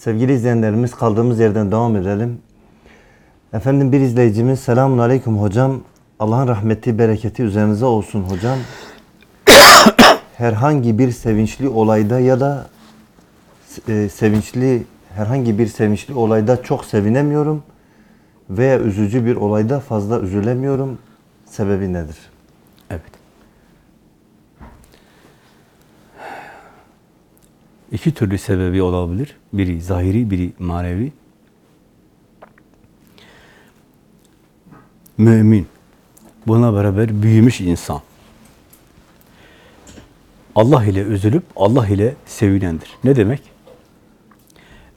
Sevgili izleyenlerimiz kaldığımız yerden devam edelim. Efendim bir izleyicimiz selamun aleyküm hocam. Allah'ın rahmeti, bereketi üzerinize olsun hocam. herhangi bir sevinçli olayda ya da e, sevinçli herhangi bir sevinçli olayda çok sevinemiyorum veya üzücü bir olayda fazla üzülemiyorum. Sebebi nedir? Evet. İki türlü sebebi olabilir. Biri zahiri, biri manevi. Mümin, buna beraber büyümüş insan. Allah ile üzülüp Allah ile sevinendir. Ne demek?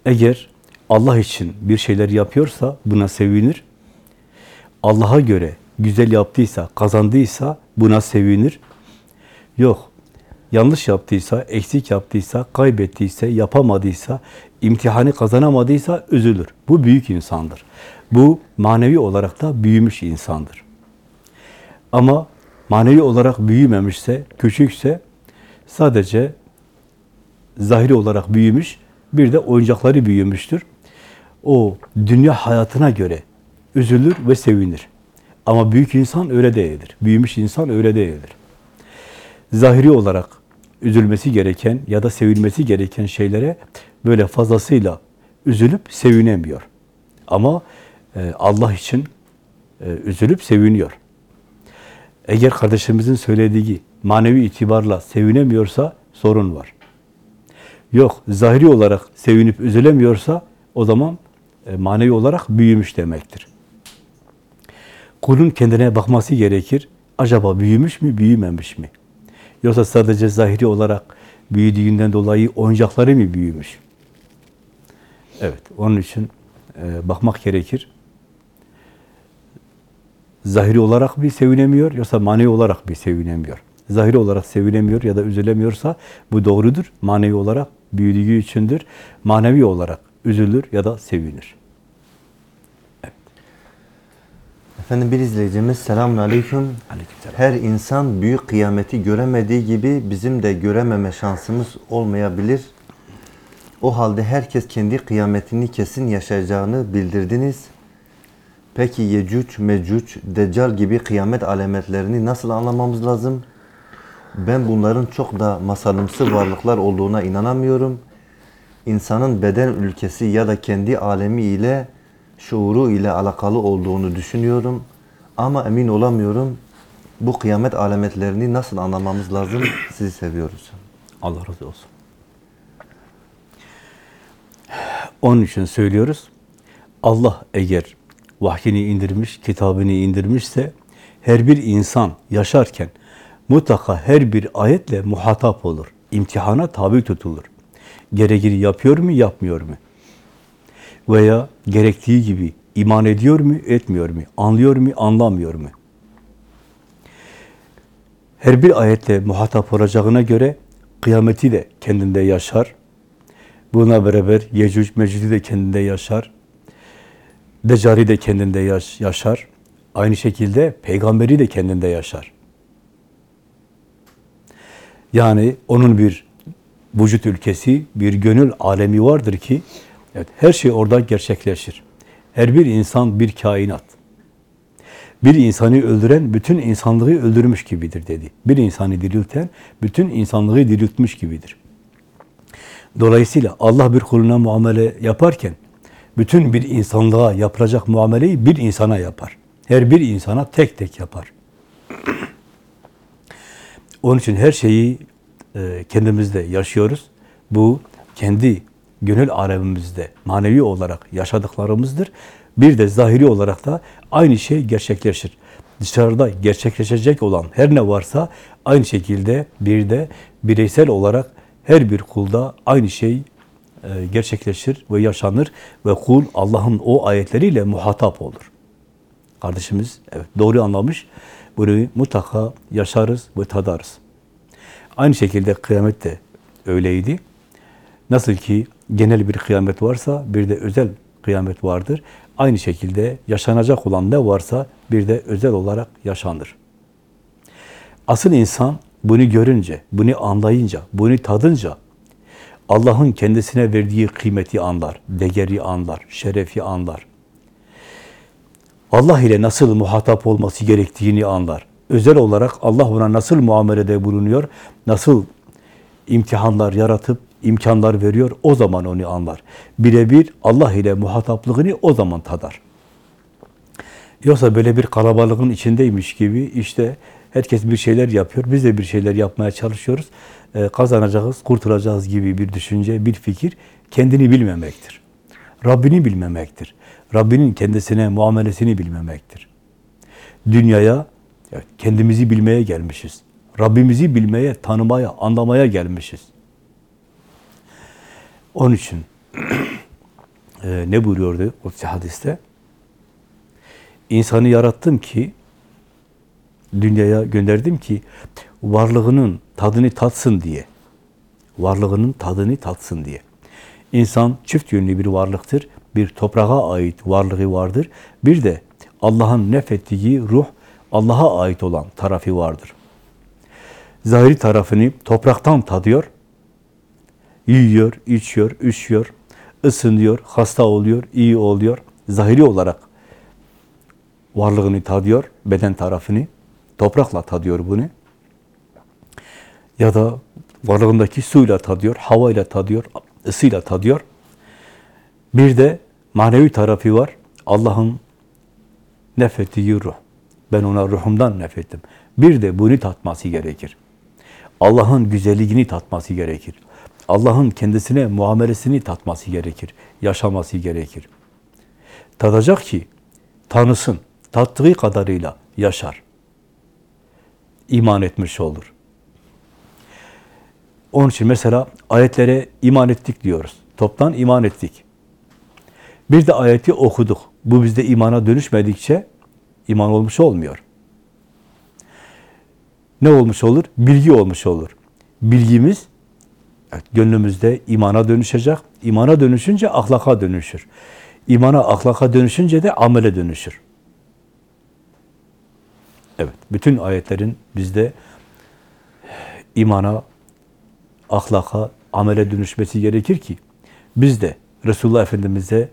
Eğer Allah için bir şeyler yapıyorsa buna sevinir. Allah'a göre güzel yaptıysa, kazandıysa buna sevinir. Yok, yanlış yaptıysa, eksik yaptıysa, kaybettiyse, yapamadıysa, imtihanı kazanamadıysa üzülür. Bu büyük insandır. Bu manevi olarak da büyümüş insandır. Ama manevi olarak büyümemişse, küçükse sadece zahiri olarak büyümüş, bir de oyuncakları büyümüştür. O dünya hayatına göre üzülür ve sevinir. Ama büyük insan öyle değildir. Büyümüş insan öyle değildir. Zahiri olarak üzülmesi gereken ya da sevilmesi gereken şeylere böyle fazlasıyla üzülüp sevinemiyor. Ama e, Allah için e, üzülüp seviniyor. Eğer kardeşimizin söylediği manevi itibarla sevinemiyorsa sorun var. Yok, zahiri olarak sevinip üzülemiyorsa o zaman e, manevi olarak büyümüş demektir. Kulun kendine bakması gerekir. Acaba büyümüş mü, büyümemiş mi? Yoksa sadece zahiri olarak büyüdüğünden dolayı oyuncakları mı büyümüş? Evet, onun için e, bakmak gerekir. Zahiri olarak bir sevinemiyor, yoksa manevi olarak bir sevinemiyor. Zahiri olarak sevinemiyor ya da üzülemiyorsa bu doğrudur. Manevi olarak büyüdüğü içindir. Manevi olarak üzülür ya da sevinir. Efendim bir izleyicimiz selamun aleyküm. Aleykümselam. Her insan büyük kıyameti göremediği gibi bizim de görememe şansımız olmayabilir. O halde herkes kendi kıyametini kesin yaşayacağını bildirdiniz. Peki Yecüc, Mecüc, Deccal gibi kıyamet alametlerini nasıl anlamamız lazım? Ben bunların çok da masalımsı varlıklar olduğuna inanamıyorum. İnsanın beden ülkesi ya da kendi alemi ile şuuru ile alakalı olduğunu düşünüyorum. Ama emin olamıyorum. Bu kıyamet alametlerini nasıl anlamamız lazım? Sizi seviyoruz. Allah razı olsun. Onun için söylüyoruz. Allah eğer vahyini indirmiş, kitabını indirmişse her bir insan yaşarken mutlaka her bir ayetle muhatap olur. İmtihana tabi tutulur. Gereğini yapıyor mu, yapmıyor mu? Veya gerektiği gibi iman ediyor mu, etmiyor mu? Anlıyor mu, anlamıyor mu? Her bir ayetle muhatap olacağına göre kıyameti de kendinde yaşar. Buna beraber Yecüc Mecüc'ü de kendinde yaşar. Decari de kendinde yaş yaşar. Aynı şekilde peygamberi de kendinde yaşar. Yani onun bir vücut ülkesi, bir gönül alemi vardır ki evet, her şey orada gerçekleşir. Her bir insan bir kainat. Bir insanı öldüren bütün insanlığı öldürmüş gibidir dedi. Bir insanı dirilten bütün insanlığı diriltmiş gibidir. Dolayısıyla Allah bir kuluna muamele yaparken bütün bir insanlığa yapılacak muameleyi bir insana yapar. Her bir insana tek tek yapar. Onun için her şeyi e, kendimizde yaşıyoruz. Bu kendi gönül alemimizde manevi olarak yaşadıklarımızdır. Bir de zahiri olarak da aynı şey gerçekleşir. Dışarıda gerçekleşecek olan her ne varsa aynı şekilde bir de bireysel olarak her bir kulda aynı şey e, gerçekleşir ve yaşanır ve kul Allah'ın o ayetleriyle muhatap olur. Kardeşimiz evet doğru anlamış. Bunu mutlaka yaşarız ve tadarız. Aynı şekilde kıyamet de öyleydi. Nasıl ki genel bir kıyamet varsa bir de özel kıyamet vardır. Aynı şekilde yaşanacak olan ne varsa bir de özel olarak yaşanır. Asıl insan bunu görünce, bunu anlayınca, bunu tadınca Allah'ın kendisine verdiği kıymeti anlar, değeri anlar, şerefi anlar. Allah ile nasıl muhatap olması gerektiğini anlar. Özel olarak Allah ona nasıl muamelede bulunuyor, nasıl imtihanlar yaratıp imkanlar veriyor, o zaman onu anlar. Birebir Allah ile muhataplığını o zaman tadar. Yoksa böyle bir kalabalığın içindeymiş gibi işte herkes bir şeyler yapıyor, biz de bir şeyler yapmaya çalışıyoruz. Ee, kazanacağız, kurtulacağız gibi bir düşünce, bir fikir kendini bilmemektir. Rabbini bilmemektir. Rabbinin kendisine muamelesini bilmemektir. Dünyaya kendimizi bilmeye gelmişiz. Rabbimizi bilmeye, tanımaya, anlamaya gelmişiz. Onun için e, ne buyuruyordu o hadiste? İnsanı yarattım ki, dünyaya gönderdim ki, varlığının tadını tatsın diye. Varlığının tadını tatsın diye. İnsan çift yönlü bir varlıktır. Bir toprağa ait varlığı vardır. Bir de Allah'ın nefettiği ruh, Allah'a ait olan tarafı vardır. Zahiri tarafını topraktan tadıyor, yiyor, içiyor, üşüyor, ısınıyor, hasta oluyor, iyi oluyor. Zahiri olarak varlığını tadıyor, beden tarafını. Toprakla tadıyor bunu. Ya da varlığındaki suyla tadıyor, havayla tadıyor, ısıyla tadıyor. Bir de manevi tarafı var. Allah'ın nefettiği ruh. Ben ona ruhumdan nefettim. Bir de bunu tatması gerekir. Allah'ın güzelliğini tatması gerekir. Allah'ın kendisine muamelesini tatması gerekir. Yaşaması gerekir. Tadacak ki tanısın. Tattığı kadarıyla yaşar. İman etmiş olur. Onun için mesela ayetlere iman ettik diyoruz. Toptan iman ettik. Bir de ayeti okuduk. Bu bizde imana dönüşmedikçe iman olmuş olmuyor. Ne olmuş olur? Bilgi olmuş olur. Bilgimiz evet, gönlümüzde imana dönüşecek. İmana dönüşünce ahlaka dönüşür. İmana, ahlaka dönüşünce de amele dönüşür. Evet, bütün ayetlerin bizde imana, ahlaka, amele dönüşmesi gerekir ki biz de Resulullah Efendimiz'e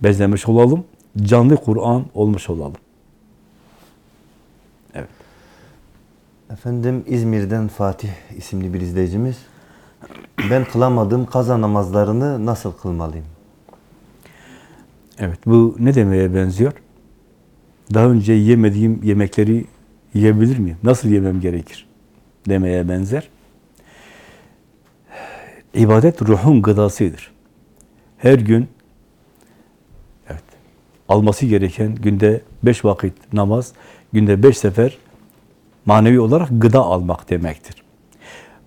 benzemiş olalım, canlı Kur'an olmuş olalım. Evet. Efendim İzmir'den Fatih isimli bir izleyicimiz. Ben kılamadığım kaza namazlarını nasıl kılmalıyım? Evet, bu ne demeye benziyor? Daha önce yemediğim yemekleri yiyebilir miyim? Nasıl yemem gerekir? Demeye benzer. İbadet ruhun gıdasıdır. Her gün evet, alması gereken günde beş vakit namaz, günde beş sefer manevi olarak gıda almak demektir.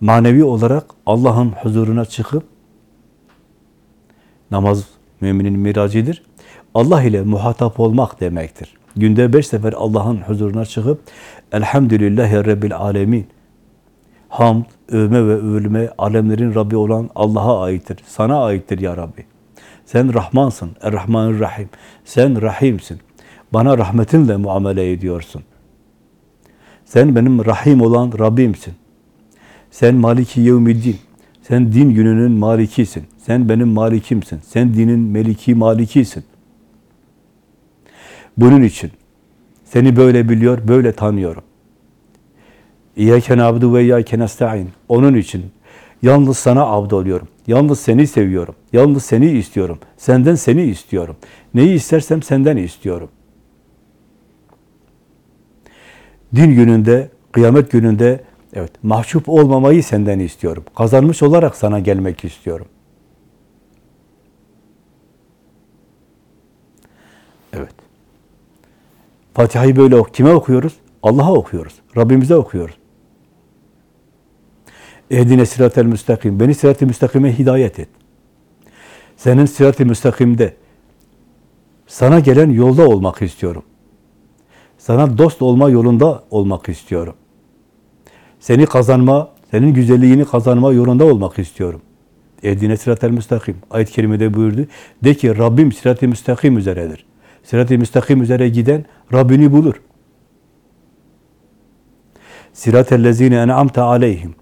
Manevi olarak Allah'ın huzuruna çıkıp namaz müminin miracıdır. Allah ile muhatap olmak demektir. Günde beş sefer Allah'ın huzuruna çıkıp Elhamdülillahi Rabbil Alemin hamd, övme ve övülme alemlerin Rabbi olan Allah'a aittir. Sana aittir ya Rabbi. Sen Rahmansın, Er-Rahmanir-Rahim. Sen Rahimsin. Bana rahmetinle muamele ediyorsun. Sen benim Rahim olan Rabbimsin. Sen Maliki Yevmiddin. Sen din gününün malikisin. Sen benim malikimsin. Sen dinin meliki malikisin. Bunun için seni böyle biliyor, böyle tanıyorum. İyyâken abdu ve iyyâken esta'in. Onun için yalnız sana abd oluyorum. Yalnız seni seviyorum. Yalnız seni istiyorum. Senden seni istiyorum. Neyi istersem senden istiyorum. Din gününde, kıyamet gününde evet mahcup olmamayı senden istiyorum. Kazanmış olarak sana gelmek istiyorum. Evet. Fatiha'yı böyle ok. Kime okuyoruz? Allah'a okuyoruz. Rabbimize okuyoruz. Ehdine sıratel müstakim. Beni sırat-ı müstakime hidayet et. Senin sırat-ı müstakimde sana gelen yolda olmak istiyorum. Sana dost olma yolunda olmak istiyorum. Seni kazanma, senin güzelliğini kazanma yolunda olmak istiyorum. Ehdine sıratel müstakim. Ayet-i kerimede buyurdu. De ki Rabbim sırat-ı müstakim üzeredir. Sırat-ı müstakim üzere giden Rabbini bulur. Sırat-ellezine en'amte aleyhim.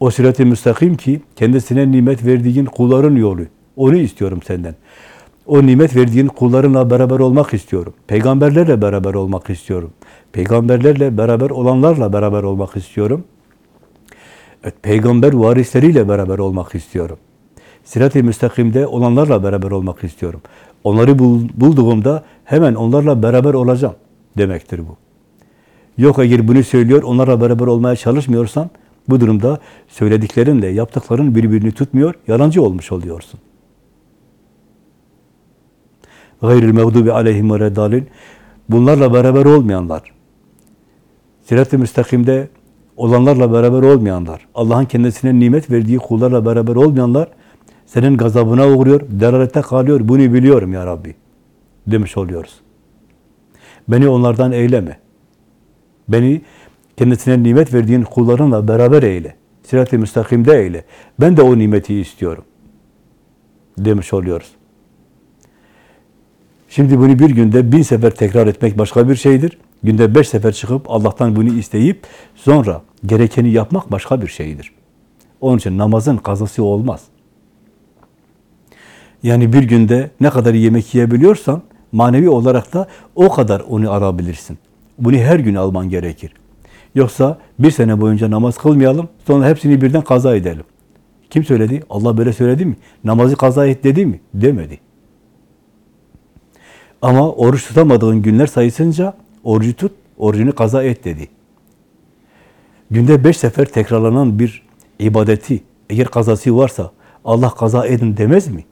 O sirat-i müstakim ki kendisine nimet verdiğin kulların yolu. Onu istiyorum senden. O nimet verdiğin kullarınla beraber olmak istiyorum. Peygamberlerle beraber olmak istiyorum. Peygamberlerle beraber olanlarla beraber olmak istiyorum. Evet, peygamber varisleriyle beraber olmak istiyorum. Sirat-i müstakimde olanlarla beraber olmak istiyorum. Onları bul- bulduğumda hemen onlarla beraber olacağım demektir bu. Yok eğer bunu söylüyor, onlarla beraber olmaya çalışmıyorsan, bu durumda söylediklerinle yaptıkların birbirini tutmuyor, yalancı olmuş oluyorsun. Gayril mağdubi aleyhim ve reddalin. Bunlarla beraber olmayanlar, sirat-ı müstakimde olanlarla beraber olmayanlar, Allah'ın kendisine nimet verdiği kullarla beraber olmayanlar, senin gazabına uğruyor, delalette kalıyor, bunu biliyorum ya Rabbi demiş oluyoruz. Beni onlardan eyleme. Beni kendisine nimet verdiğin kullarınla beraber eyle. Sirat-i müstakimde eyle. Ben de o nimeti istiyorum. Demiş oluyoruz. Şimdi bunu bir günde bin sefer tekrar etmek başka bir şeydir. Günde beş sefer çıkıp Allah'tan bunu isteyip sonra gerekeni yapmak başka bir şeydir. Onun için namazın kazası olmaz. Yani bir günde ne kadar yemek yiyebiliyorsan manevi olarak da o kadar onu alabilirsin. Bunu her gün alman gerekir. Yoksa bir sene boyunca namaz kılmayalım, sonra hepsini birden kaza edelim. Kim söyledi? Allah böyle söyledi mi? Namazı kaza et dedi mi? Demedi. Ama oruç tutamadığın günler sayısınca orucu tut, orucunu kaza et dedi. Günde beş sefer tekrarlanan bir ibadeti eğer kazası varsa Allah kaza edin demez mi?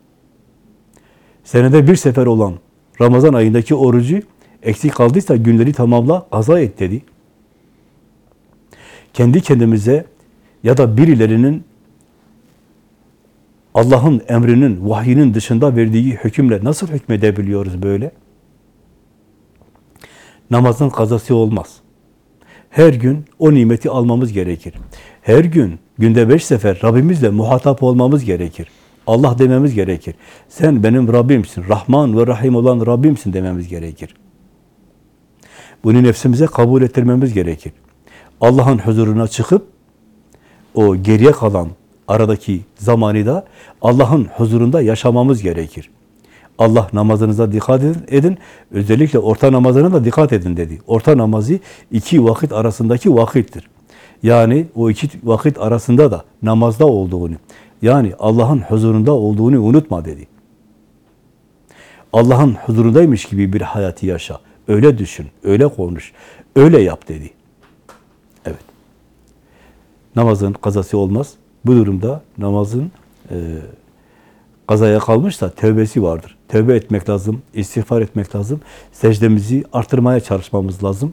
Senede bir sefer olan Ramazan ayındaki orucu eksik kaldıysa günleri tamamla, kaza et dedi. Kendi kendimize ya da birilerinin Allah'ın emrinin, vahyinin dışında verdiği hükümle nasıl hükmedebiliyoruz böyle? Namazın kazası olmaz. Her gün o nimeti almamız gerekir. Her gün, günde beş sefer Rabbimizle muhatap olmamız gerekir. Allah dememiz gerekir. Sen benim Rabbimsin, Rahman ve Rahim olan Rabbimsin dememiz gerekir. Bunu nefsimize kabul ettirmemiz gerekir. Allah'ın huzuruna çıkıp o geriye kalan aradaki zamanı da Allah'ın huzurunda yaşamamız gerekir. Allah namazınıza dikkat edin, edin. Özellikle orta namazına da dikkat edin dedi. Orta namazı iki vakit arasındaki vakittir. Yani o iki vakit arasında da namazda olduğunu, yani Allah'ın huzurunda olduğunu unutma dedi. Allah'ın huzurundaymış gibi bir hayatı yaşa. Öyle düşün, öyle konuş, öyle yap dedi. Evet. Namazın kazası olmaz. Bu durumda namazın e, kazaya kalmışsa tevbesi vardır. Tevbe etmek lazım, istiğfar etmek lazım. Secdemizi artırmaya çalışmamız lazım.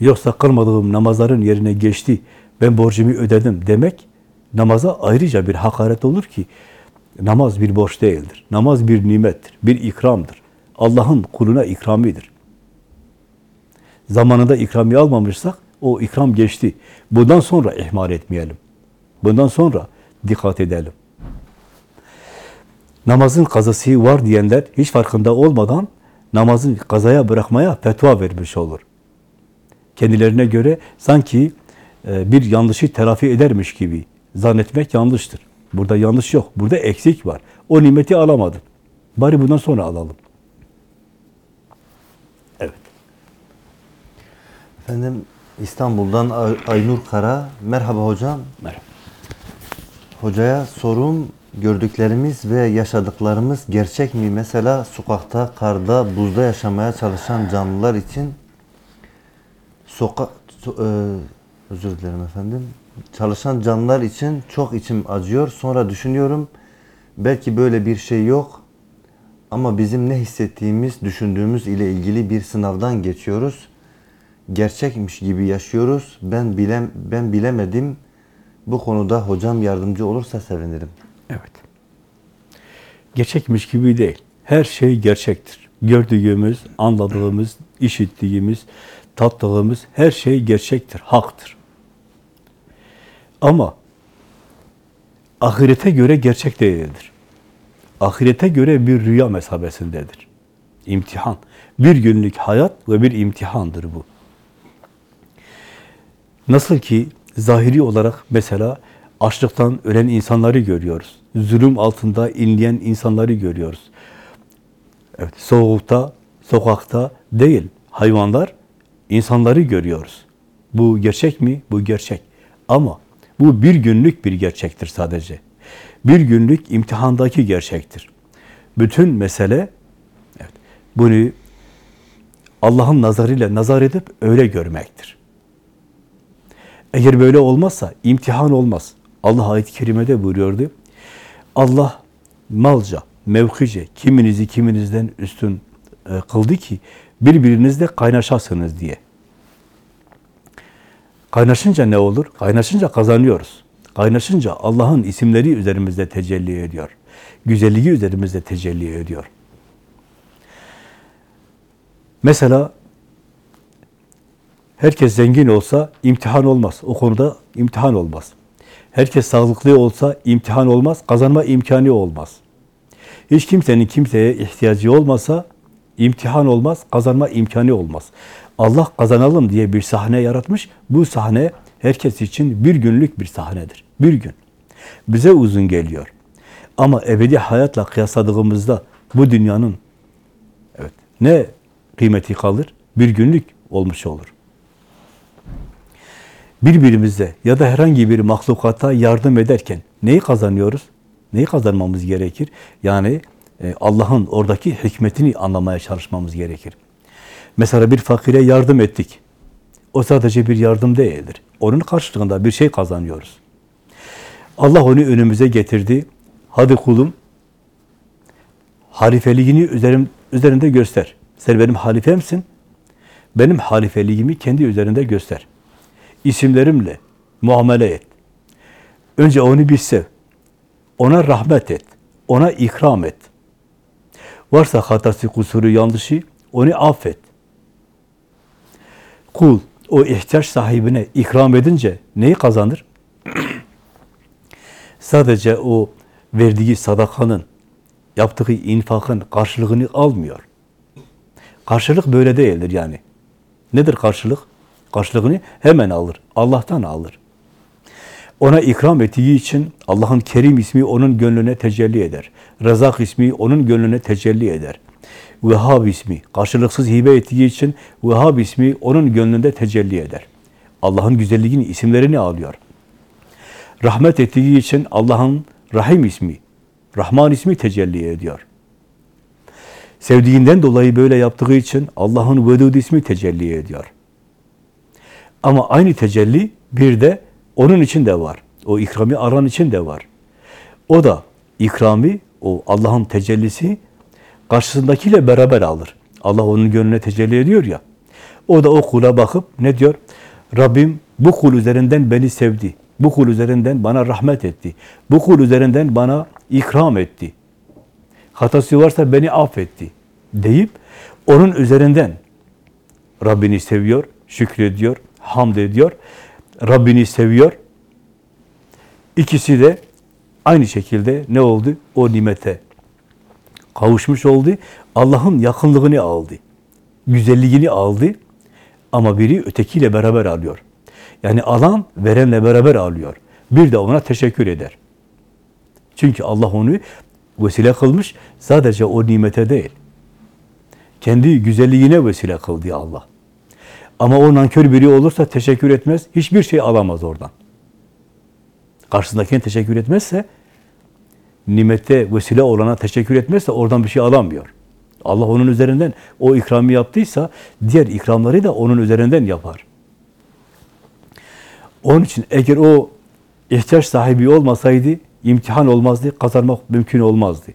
Yoksa kılmadığım namazların yerine geçti, ben borcumu ödedim demek namaza ayrıca bir hakaret olur ki namaz bir borç değildir. Namaz bir nimettir, bir ikramdır. Allah'ın kuluna ikramidir. Zamanında ikramiye almamışsak o ikram geçti. Bundan sonra ihmal etmeyelim. Bundan sonra dikkat edelim. Namazın kazası var diyenler hiç farkında olmadan namazın kazaya bırakmaya fetva vermiş olur. Kendilerine göre sanki e, bir yanlışı telafi edermiş gibi zannetmek yanlıştır. Burada yanlış yok. Burada eksik var. O nimeti alamadın. Bari bundan sonra alalım. Evet. Efendim İstanbul'dan Ay- Aynur Kara. Merhaba hocam. Merhaba. Hocaya sorum gördüklerimiz ve yaşadıklarımız gerçek mi? Mesela sokakta, karda, buzda yaşamaya çalışan canlılar için soka so- e, özür dilerim efendim. Çalışan canlılar için çok içim acıyor. Sonra düşünüyorum belki böyle bir şey yok. Ama bizim ne hissettiğimiz, düşündüğümüz ile ilgili bir sınavdan geçiyoruz. Gerçekmiş gibi yaşıyoruz. Ben bilem ben bilemedim. Bu konuda hocam yardımcı olursa sevinirim. Evet. Gerçekmiş gibi değil. Her şey gerçektir. Gördüğümüz, anladığımız, işittiğimiz, tattığımız her şey gerçektir, haktır. Ama ahirete göre gerçek değildir. Ahirete göre bir rüya mesabesindedir. İmtihan. Bir günlük hayat ve bir imtihandır bu. Nasıl ki zahiri olarak mesela açlıktan ölen insanları görüyoruz. Zulüm altında inleyen insanları görüyoruz. Evet, soğukta, sokakta değil, hayvanlar, insanları görüyoruz. Bu gerçek mi? Bu gerçek. Ama bu bir günlük bir gerçektir sadece. Bir günlük imtihandaki gerçektir. Bütün mesele evet, bunu Allah'ın nazarıyla nazar edip öyle görmektir. Eğer böyle olmazsa imtihan olmaz. Allah ayet-i kerimede buyuruyordu. Allah malca, mevkice kiminizi kiminizden üstün e, kıldı ki birbirinizle kaynaşasınız diye. Kaynaşınca ne olur? Kaynaşınca kazanıyoruz. Kaynaşınca Allah'ın isimleri üzerimizde tecelli ediyor. Güzelliği üzerimizde tecelli ediyor. Mesela herkes zengin olsa imtihan olmaz. O konuda imtihan olmaz. Herkes sağlıklı olsa imtihan olmaz, kazanma imkanı olmaz. Hiç kimsenin kimseye ihtiyacı olmasa imtihan olmaz, kazanma imkanı olmaz. Allah kazanalım diye bir sahne yaratmış. Bu sahne herkes için bir günlük bir sahnedir. Bir gün. Bize uzun geliyor. Ama ebedi hayatla kıyasladığımızda bu dünyanın evet ne kıymeti kalır? Bir günlük olmuş olur. Birbirimize ya da herhangi bir mahlukata yardım ederken neyi kazanıyoruz? Neyi kazanmamız gerekir? Yani e, Allah'ın oradaki hikmetini anlamaya çalışmamız gerekir. Mesela bir fakire yardım ettik. O sadece bir yardım değildir. Onun karşılığında bir şey kazanıyoruz. Allah onu önümüze getirdi. Hadi kulum, halifeliğini üzerim, üzerinde göster. Sen benim halifemsin. Benim halifeliğimi kendi üzerinde göster. İsimlerimle muamele et. Önce onu bir sev. Ona rahmet et. Ona ikram et. Varsa hatası, kusuru, yanlışı onu affet. Kul o ihtiyaç sahibine ikram edince neyi kazanır? Sadece o verdiği sadakanın, yaptığı infakın karşılığını almıyor. Karşılık böyle değildir yani. Nedir karşılık? Karşılığını hemen alır. Allah'tan alır. Ona ikram ettiği için Allah'ın Kerim ismi onun gönlüne tecelli eder. Rezak ismi onun gönlüne tecelli eder. Vehhab ismi karşılıksız hibe ettiği için Vehhab ismi onun gönlünde tecelli eder. Allah'ın güzelliğini, isimlerini alıyor. Rahmet ettiği için Allah'ın Rahim ismi, Rahman ismi tecelli ediyor. Sevdiğinden dolayı böyle yaptığı için Allah'ın Vedud ismi tecelli ediyor. Ama aynı tecelli bir de onun için de var. O ikrami aran için de var. O da ikrami, o Allah'ın tecellisi karşısındakiyle beraber alır. Allah onun gönlüne tecelli ediyor ya. O da o kula bakıp ne diyor? Rabbim bu kul üzerinden beni sevdi. Bu kul üzerinden bana rahmet etti. Bu kul üzerinden bana ikram etti. Hatası varsa beni affetti. Deyip onun üzerinden Rabbini seviyor, şükrediyor, hamd ediyor. Rabbini seviyor. İkisi de aynı şekilde ne oldu? O nimete kavuşmuş oldu. Allah'ın yakınlığını aldı. Güzelliğini aldı. Ama biri ötekiyle beraber alıyor. Yani alan verenle beraber alıyor. Bir de ona teşekkür eder. Çünkü Allah onu vesile kılmış. Sadece o nimete değil. Kendi güzelliğine vesile kıldı Allah. Ama o nankör biri olursa teşekkür etmez. Hiçbir şey alamaz oradan. Karşısındakine teşekkür etmezse nimette vesile olana teşekkür etmezse oradan bir şey alamıyor. Allah onun üzerinden o ikramı yaptıysa diğer ikramları da onun üzerinden yapar. Onun için eğer o ihtiyaç sahibi olmasaydı imtihan olmazdı, kazanmak mümkün olmazdı.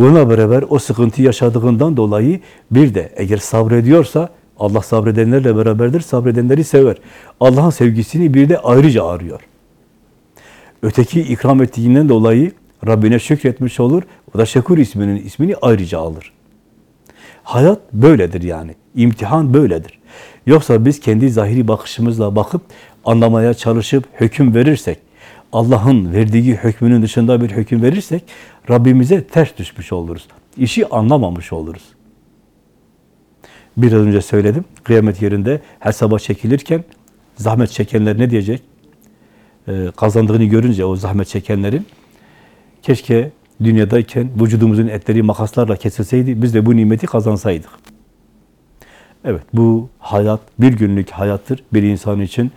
Bununla beraber o sıkıntı yaşadığından dolayı bir de eğer sabrediyorsa Allah sabredenlerle beraberdir, sabredenleri sever. Allah'ın sevgisini bir de ayrıca arıyor. Öteki ikram ettiğinden dolayı Rabbine şükretmiş olur. O da Şekur isminin ismini ayrıca alır. Hayat böyledir yani. İmtihan böyledir. Yoksa biz kendi zahiri bakışımızla bakıp anlamaya çalışıp hüküm verirsek, Allah'ın verdiği hükmünün dışında bir hüküm verirsek Rabbimize ters düşmüş oluruz. İşi anlamamış oluruz. Biraz önce söyledim. Kıyamet yerinde hesaba çekilirken zahmet çekenler ne diyecek? Ee, kazandığını görünce o zahmet çekenlerin keşke dünyadayken vücudumuzun etleri makaslarla kesilseydi, biz de bu nimeti kazansaydık. Evet, bu hayat bir günlük hayattır bir insan için.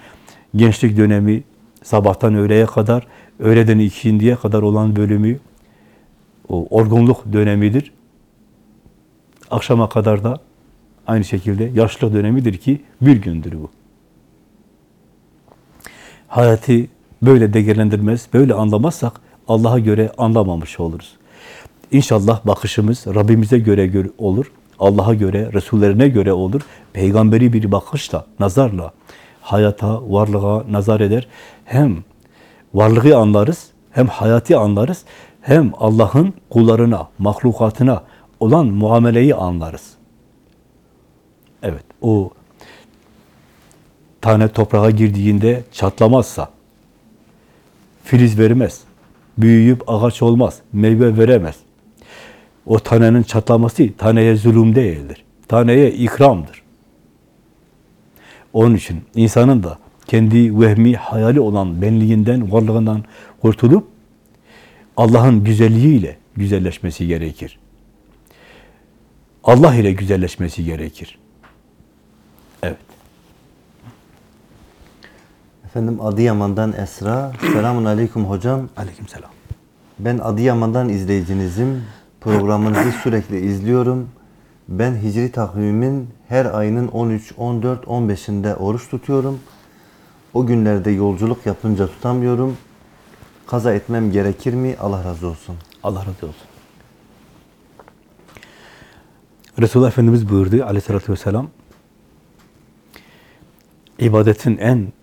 Gençlik dönemi sabahtan öğleye kadar, öğleden ikindiye kadar olan bölümü o orgunluk dönemidir. Akşama kadar da aynı şekilde yaşlılık dönemidir ki bir gündür bu. Hayatı böyle değerlendirmez, böyle anlamazsak Allah'a göre anlamamış oluruz. İnşallah bakışımız Rabbimize göre gör- olur. Allah'a göre, Resullerine göre olur. Peygamberi bir bakışla, nazarla hayata, varlığa nazar eder. Hem varlığı anlarız, hem hayatı anlarız, hem Allah'ın kullarına, mahlukatına olan muameleyi anlarız. Evet, o tane toprağa girdiğinde çatlamazsa, filiz vermez, büyüyüp ağaç olmaz, meyve veremez. O tanenin çatlaması taneye zulüm değildir. Taneye ikramdır. Onun için insanın da kendi vehmi, hayali olan benliğinden, varlığından kurtulup Allah'ın güzelliğiyle güzelleşmesi gerekir. Allah ile güzelleşmesi gerekir. Evet. Efendim Adıyaman'dan Esra. Selamun Aleyküm hocam. Aleykümselam. Ben Adıyaman'dan izleyicinizim. Programınızı sürekli izliyorum. Ben hicri takvimimin her ayının 13, 14, 15'inde oruç tutuyorum. O günlerde yolculuk yapınca tutamıyorum. Kaza etmem gerekir mi? Allah razı olsun. Allah razı olsun. Resulullah Efendimiz buyurdu aleyhissalatü vesselam ibadetin en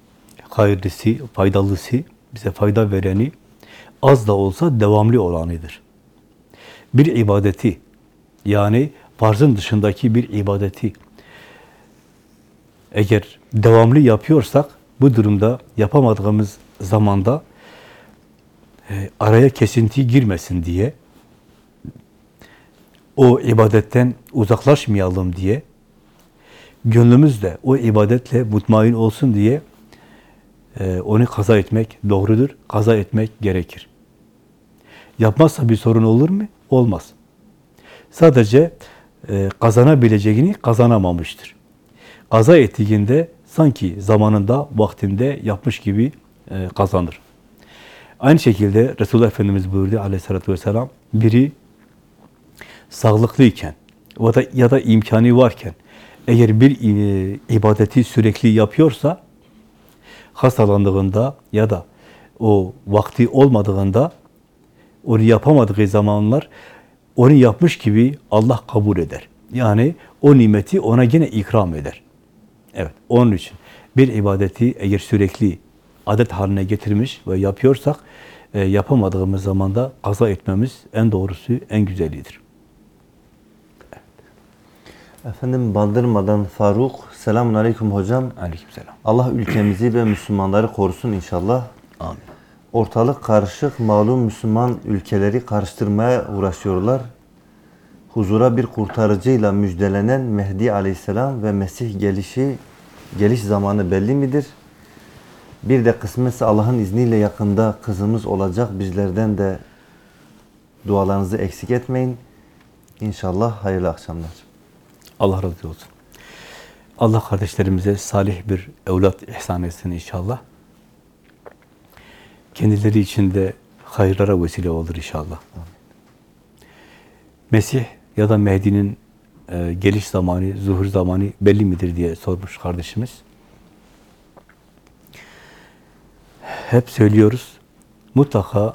hayırlısı, faydalısı, bize fayda vereni az da olsa devamlı olanıdır. Bir ibadeti yani farzın dışındaki bir ibadeti eğer devamlı yapıyorsak bu durumda yapamadığımız zamanda e, araya kesinti girmesin diye o ibadetten uzaklaşmayalım diye gönlümüz de o ibadetle mutmain olsun diye e, onu kaza etmek doğrudur. Kaza etmek gerekir. Yapmazsa bir sorun olur mu? Olmaz. Sadece e, kazanabileceğini kazanamamıştır. Kaza ettiğinde sanki zamanında, vaktinde yapmış gibi e, kazanır. Aynı şekilde Resulullah Efendimiz buyurdu aleyhissalatü vesselam, biri sağlıklıyken ya da, ya da imkanı varken eğer bir e, ibadeti sürekli yapıyorsa hastalandığında ya da o vakti olmadığında onu yapamadığı zamanlar onu yapmış gibi Allah kabul eder. Yani o nimeti ona yine ikram eder. Evet, onun için bir ibadeti eğer sürekli adet haline getirmiş ve yapıyorsak e, yapamadığımız zaman da kaza etmemiz en doğrusu, en güzelidir. Efendim Bandırma'dan Faruk. Selamun Aleyküm hocam. Aleykümselam. Allah ülkemizi ve Müslümanları korusun inşallah. Amin. Ortalık karışık, malum Müslüman ülkeleri karıştırmaya uğraşıyorlar. Huzura bir kurtarıcıyla müjdelenen Mehdi Aleyhisselam ve Mesih gelişi, geliş zamanı belli midir? Bir de kısmetse Allah'ın izniyle yakında kızımız olacak. Bizlerden de dualarınızı eksik etmeyin. İnşallah hayırlı akşamlar. Allah razı olsun. Allah kardeşlerimize salih bir evlat ihsan etsin inşallah. Kendileri için de hayırlara vesile olur inşallah. Mesih ya da Mehdi'nin e, geliş zamanı, zuhur zamanı belli midir diye sormuş kardeşimiz. Hep söylüyoruz. Mutlaka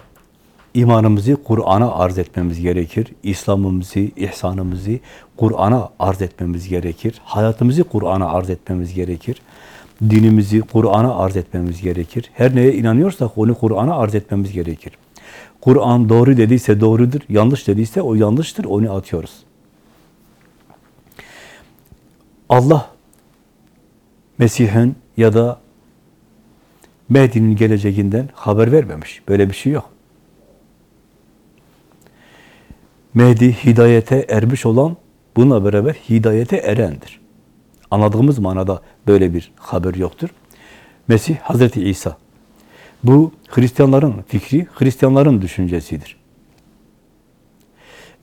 imanımızı Kur'an'a arz etmemiz gerekir. İslam'ımızı, ihsanımızı Kur'an'a arz etmemiz gerekir. Hayatımızı Kur'an'a arz etmemiz gerekir. Dinimizi Kur'an'a arz etmemiz gerekir. Her neye inanıyorsak onu Kur'an'a arz etmemiz gerekir. Kur'an doğru dediyse doğrudur, yanlış dediyse o yanlıştır, onu atıyoruz. Allah Mesih'in ya da Mehdi'nin geleceğinden haber vermemiş. Böyle bir şey yok. Mehdi hidayete ermiş olan bununla beraber hidayete erendir. Anladığımız manada böyle bir haber yoktur. Mesih Hazreti İsa. Bu Hristiyanların fikri, Hristiyanların düşüncesidir.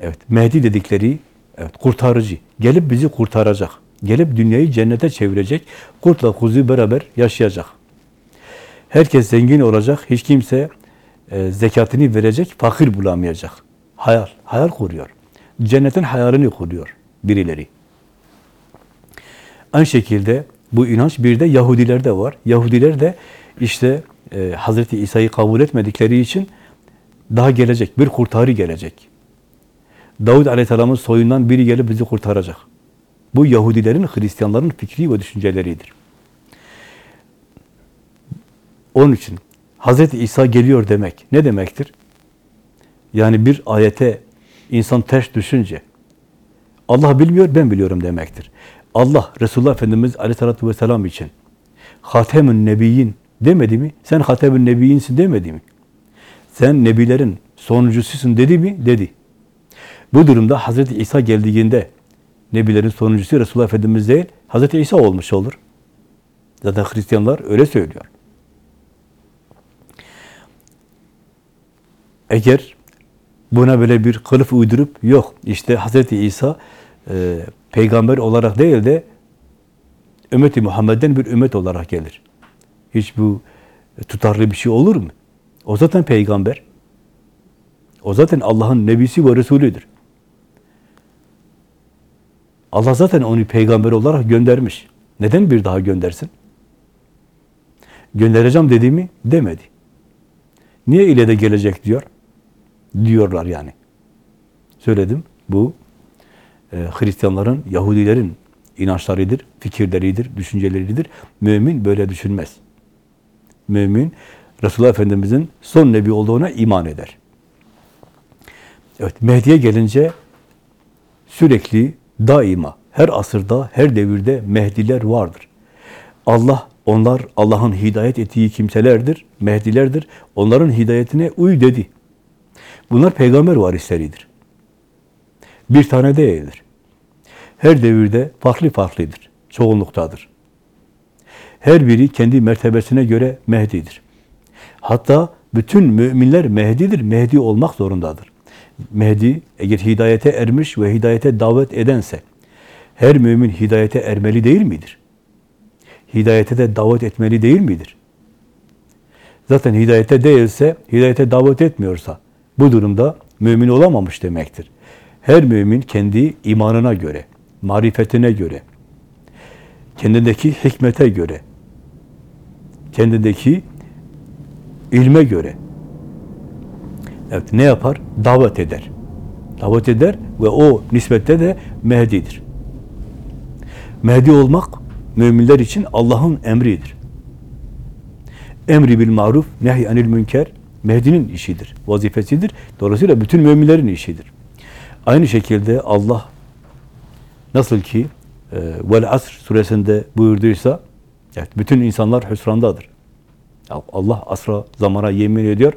Evet, Mehdi dedikleri evet kurtarıcı. Gelip bizi kurtaracak. Gelip dünyayı cennete çevirecek. Kurtla kuzu beraber yaşayacak. Herkes zengin olacak. Hiç kimse e, zekatını verecek, fakir bulamayacak. Hayal, hayal kuruyor. Cennetin hayalini kuruyor birileri. Aynı şekilde bu inanç bir de Yahudilerde var. Yahudiler de işte e, Hazreti İsa'yı kabul etmedikleri için daha gelecek, bir kurtarı gelecek. Davud Aleyhisselam'ın soyundan biri gelip bizi kurtaracak. Bu Yahudilerin, Hristiyanların fikri ve düşünceleridir. Onun için Hazreti İsa geliyor demek ne demektir? Yani bir ayete insan ters düşünce Allah bilmiyor, ben biliyorum demektir. Allah, Resulullah Efendimiz Aleyhisselatü Vesselam için Hatemün Nebiyyin demedi mi? Sen Hatemün Nebiyyinsin demedi mi? Sen Nebilerin sonuncususun dedi mi? Dedi. Bu durumda Hazreti İsa geldiğinde Nebilerin sonuncusu Resulullah Efendimiz değil, Hazreti İsa olmuş olur. Zaten Hristiyanlar öyle söylüyor. Eğer buna böyle bir kılıf uydurup yok işte Hazreti İsa e, peygamber olarak değil de ümmeti Muhammed'den bir ümmet olarak gelir. Hiç bu tutarlı bir şey olur mu? O zaten peygamber. O zaten Allah'ın nebisi ve Resulüdür. Allah zaten onu peygamber olarak göndermiş. Neden bir daha göndersin? Göndereceğim dedi mi? Demedi. Niye ile de gelecek diyor? Diyorlar yani. Söyledim. Bu e, Hristiyanların, Yahudilerin inançlarıdır, fikirleridir, düşünceleridir. Mümin böyle düşünmez. Mümin, Resulullah Efendimiz'in son nebi olduğuna iman eder. Evet, Mehdi'ye gelince sürekli, daima, her asırda, her devirde Mehdiler vardır. Allah, onlar Allah'ın hidayet ettiği kimselerdir, Mehdilerdir. Onların hidayetine uy dedi. Bunlar peygamber varisleridir. Bir tane değildir. Her devirde farklı farklıdır. Çoğunluktadır. Her biri kendi mertebesine göre Mehdi'dir. Hatta bütün müminler Mehdi'dir. Mehdi olmak zorundadır. Mehdi eğer hidayete ermiş ve hidayete davet edense her mümin hidayete ermeli değil midir? Hidayete de davet etmeli değil midir? Zaten hidayete değilse, hidayete davet etmiyorsa bu durumda mümin olamamış demektir. Her mümin kendi imanına göre, marifetine göre, kendindeki hikmete göre, kendindeki ilme göre evet ne yapar? Davet eder. Davet eder ve o nispette de Mehdi'dir. Mehdi olmak müminler için Allah'ın emridir. Emri bil maruf, nehy anil münker Mehdi'nin işidir, vazifesidir. Dolayısıyla bütün müminlerin işidir. Aynı şekilde Allah nasıl ki e, Vel Asr suresinde buyurduysa evet, bütün insanlar hüsrandadır. Allah asra zamana yemin ediyor.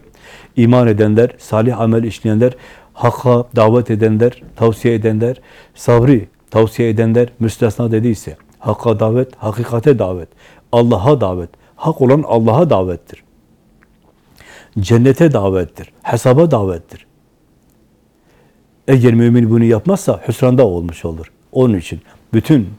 İman edenler, salih amel işleyenler, hakka davet edenler, tavsiye edenler, sabrı tavsiye edenler müstesna dediyse, hakka davet, hakikate davet, Allah'a davet, hak olan Allah'a davettir. Cennete davettir, hesaba davettir. Eğer mümin bunu yapmazsa hüsranda olmuş olur. Onun için bütün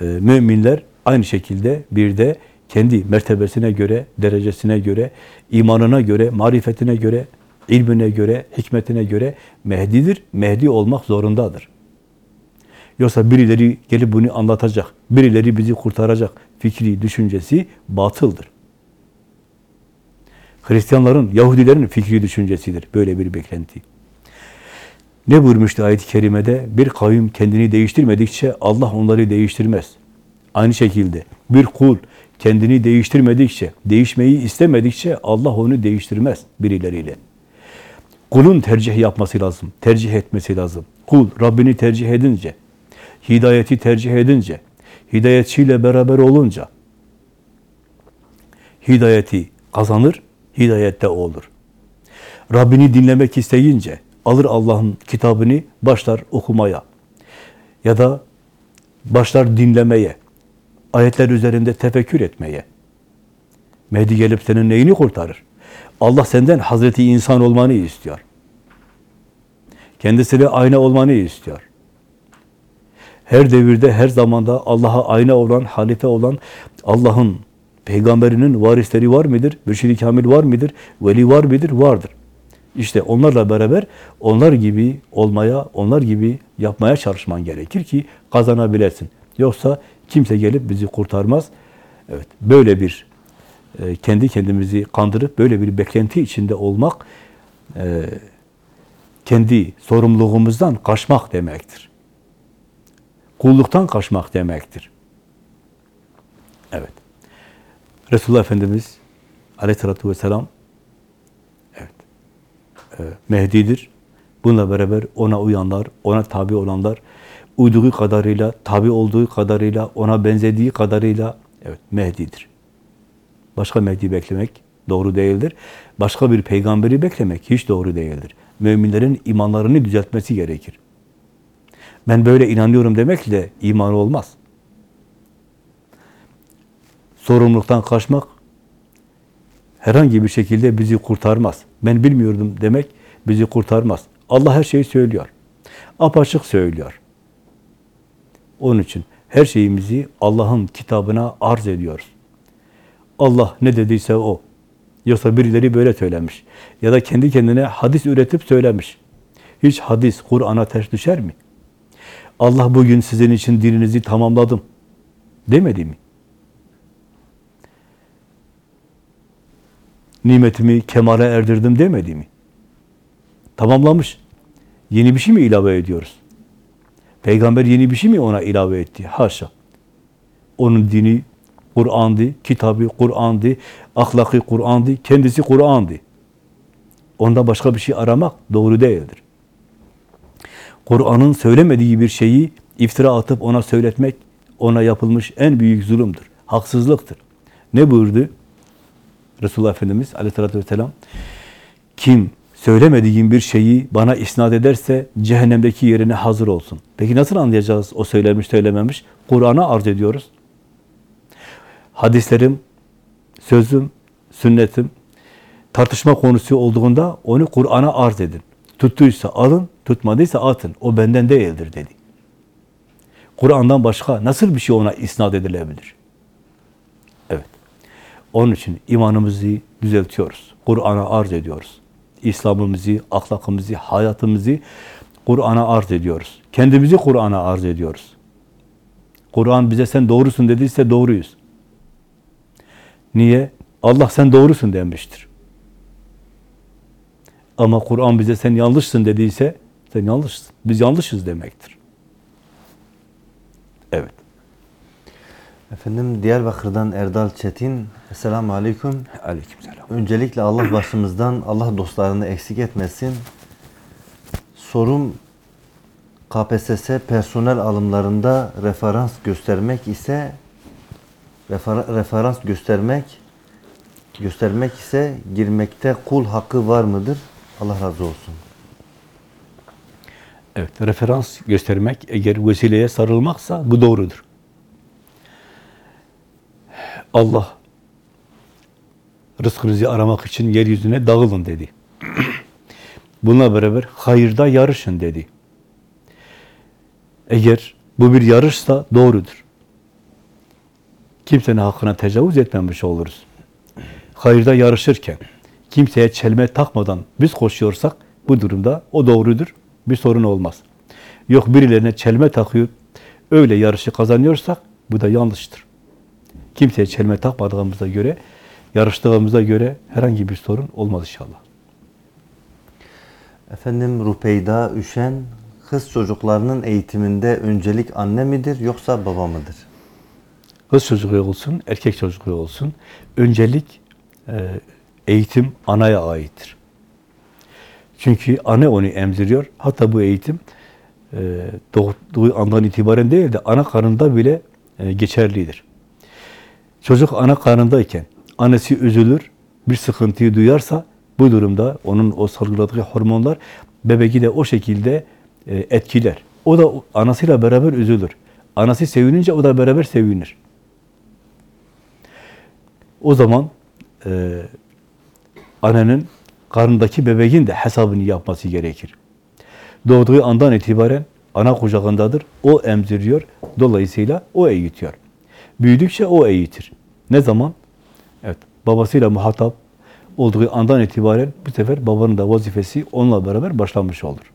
e, müminler aynı şekilde bir de kendi mertebesine göre, derecesine göre, imanına göre, marifetine göre, ilmine göre, hikmetine göre Mehdi'dir. Mehdi olmak zorundadır. Yoksa birileri gelip bunu anlatacak, birileri bizi kurtaracak fikri, düşüncesi batıldır. Hristiyanların, Yahudilerin fikri düşüncesidir böyle bir beklenti. Ne buyurmuştu ayet-i kerimede? Bir kavim kendini değiştirmedikçe Allah onları değiştirmez. Aynı şekilde bir kul kendini değiştirmedikçe, değişmeyi istemedikçe Allah onu değiştirmez birileriyle. Kulun tercih yapması lazım, tercih etmesi lazım. Kul Rabbini tercih edince, hidayeti tercih edince, hidayetçiyle beraber olunca hidayeti kazanır, hidayette olur. Rabbini dinlemek isteyince alır Allah'ın kitabını başlar okumaya ya da başlar dinlemeye, ayetler üzerinde tefekkür etmeye. Mehdi gelip senin neyini kurtarır? Allah senden Hazreti insan olmanı istiyor. Kendisine ayna olmanı istiyor. Her devirde, her zamanda Allah'a ayna olan, halife olan Allah'ın peygamberinin varisleri var mıdır? Mürşid-i Kamil var mıdır? Veli var mıdır? Vardır. İşte onlarla beraber onlar gibi olmaya, onlar gibi yapmaya çalışman gerekir ki kazanabilesin. Yoksa kimse gelip bizi kurtarmaz. Evet, böyle bir e, kendi kendimizi kandırıp böyle bir beklenti içinde olmak e, kendi sorumluluğumuzdan kaçmak demektir. Kulluktan kaçmak demektir. Evet. Resulullah Efendimiz aleyhissalatü vesselam evet, e, Mehdi'dir. Bununla beraber ona uyanlar, ona tabi olanlar, uyduğu kadarıyla, tabi olduğu kadarıyla, ona benzediği kadarıyla evet Mehdi'dir. Başka Mehdi beklemek doğru değildir. Başka bir peygamberi beklemek hiç doğru değildir. Müminlerin imanlarını düzeltmesi gerekir. Ben böyle inanıyorum demekle iman olmaz. Sorumluluktan kaçmak herhangi bir şekilde bizi kurtarmaz. Ben bilmiyordum demek bizi kurtarmaz. Allah her şeyi söylüyor. Apaçık söylüyor. Onun için her şeyimizi Allah'ın kitabına arz ediyoruz. Allah ne dediyse o. Yoksa birileri böyle söylemiş. Ya da kendi kendine hadis üretip söylemiş. Hiç hadis Kur'an'a ters düşer mi? Allah bugün sizin için dininizi tamamladım demedi mi? Nimetimi kemale erdirdim demedi mi? Tamamlamış. Yeni bir şey mi ilave ediyoruz? Peygamber yeni bir şey mi ona ilave etti? Haşa. Onun dini Kur'an'dı, kitabı Kur'an'dı, ahlakı Kur'an'dı, kendisi Kur'an'dı. Onda başka bir şey aramak doğru değildir. Kur'an'ın söylemediği bir şeyi iftira atıp ona söyletmek, ona yapılmış en büyük zulümdür, haksızlıktır. Ne buyurdu? Resulullah Efendimiz aleyhissalatü vesselam, kim söylemediğim bir şeyi bana isnat ederse cehennemdeki yerine hazır olsun. Peki nasıl anlayacağız o söylemiş söylememiş? Kur'an'a arz ediyoruz. Hadislerim, sözüm, sünnetim tartışma konusu olduğunda onu Kur'an'a arz edin. Tuttuysa alın, tutmadıysa atın. O benden değildir dedi. Kur'an'dan başka nasıl bir şey ona isnat edilebilir? Evet. Onun için imanımızı düzeltiyoruz. Kur'an'a arz ediyoruz. İslam'ımızı, ahlakımızı, hayatımızı Kur'an'a arz ediyoruz. Kendimizi Kur'an'a arz ediyoruz. Kur'an bize sen doğrusun dediyse doğruyuz. Niye? Allah sen doğrusun demiştir. Ama Kur'an bize sen yanlışsın dediyse sen yanlışsın. Biz yanlışız demektir. Evet. Efendim Diyarbakır'dan Erdal Çetin. Esselamu Aleyküm. Aleykümselam. Öncelikle Allah başımızdan Allah dostlarını eksik etmesin. Sorum KPSS personel alımlarında referans göstermek ise refer- referans göstermek göstermek ise girmekte kul hakkı var mıdır? Allah razı olsun. Evet, referans göstermek eğer vesileye sarılmaksa bu doğrudur. Allah rızkınızı aramak için yeryüzüne dağılın dedi. Bununla beraber hayırda yarışın dedi. Eğer bu bir yarışsa doğrudur. Kimsenin hakkına tecavüz etmemiş oluruz. Hayırda yarışırken kimseye çelme takmadan biz koşuyorsak bu durumda o doğrudur. Bir sorun olmaz. Yok birilerine çelme takıyor, öyle yarışı kazanıyorsak bu da yanlıştır. Kimseye çelme takmadığımıza göre, yarıştığımıza göre herhangi bir sorun olmaz inşallah. Efendim Rupeyda Üşen kız çocuklarının eğitiminde öncelik anne midir yoksa baba mıdır? Kız çocuğu olsun, erkek çocuğu olsun, öncelik e, eğitim anaya aittir. Çünkü anne onu emziriyor. Hatta bu eğitim e, doğduğu andan itibaren değil de ana karnında bile e, geçerlidir. Çocuk ana karnındayken annesi üzülür, bir sıkıntıyı duyarsa bu durumda onun o salgıladığı hormonlar bebeği de o şekilde e, etkiler. O da anasıyla beraber üzülür. Anası sevinince o da beraber sevinir. O zaman e, annenin karnındaki bebeğin de hesabını yapması gerekir. Doğduğu andan itibaren ana kucağındadır. O emziriyor. Dolayısıyla o eğitiyor. Büyüdükçe o eğitir. Ne zaman? Evet, babasıyla muhatap olduğu andan itibaren bu sefer babanın da vazifesi onunla beraber başlamış olur.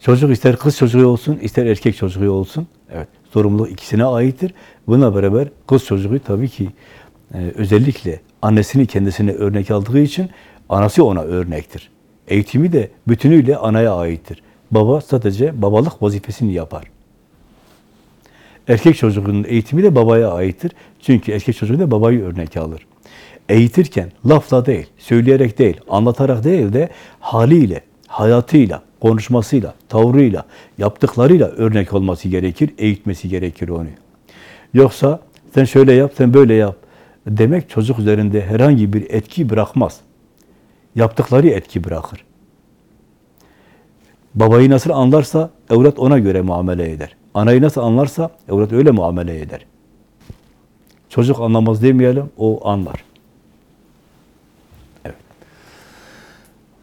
Çocuk ister kız çocuğu olsun, ister erkek çocuğu olsun. Evet, sorumluluk ikisine aittir. Buna beraber kız çocuğu tabii ki e, özellikle annesini kendisine örnek aldığı için anası ona örnektir. Eğitimi de bütünüyle anaya aittir. Baba sadece babalık vazifesini yapar. Erkek çocuğunun eğitimi de babaya aittir. Çünkü erkek çocuğu da babayı örnek alır. Eğitirken lafla değil, söyleyerek değil, anlatarak değil de haliyle, hayatıyla, konuşmasıyla, tavrıyla, yaptıklarıyla örnek olması gerekir, eğitmesi gerekir onu. Yoksa sen şöyle yap, sen böyle yap demek çocuk üzerinde herhangi bir etki bırakmaz. Yaptıkları etki bırakır. Babayı nasıl anlarsa evlat ona göre muamele eder. Anayı nasıl anlarsa evlat öyle muamele eder. Çocuk anlamaz demeyelim, o anlar.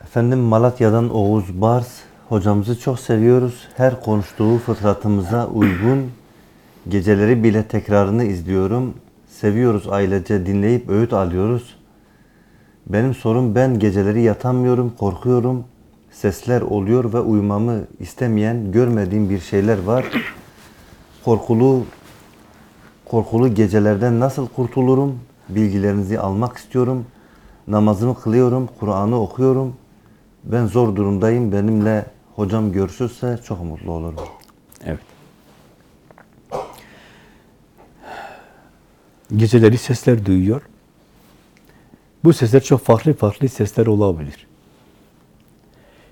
Efendim Malatya'dan Oğuz Bars hocamızı çok seviyoruz. Her konuştuğu fıtratımıza uygun geceleri bile tekrarını izliyorum. Seviyoruz ailece dinleyip öğüt alıyoruz. Benim sorum ben geceleri yatamıyorum, korkuyorum. Sesler oluyor ve uyumamı istemeyen, görmediğim bir şeyler var. Korkulu korkulu gecelerden nasıl kurtulurum? Bilgilerinizi almak istiyorum. Namazımı kılıyorum, Kur'an'ı okuyorum. Ben zor durumdayım. Benimle hocam görüşürse çok mutlu olurum. Evet. Geceleri sesler duyuyor. Bu sesler çok farklı farklı sesler olabilir.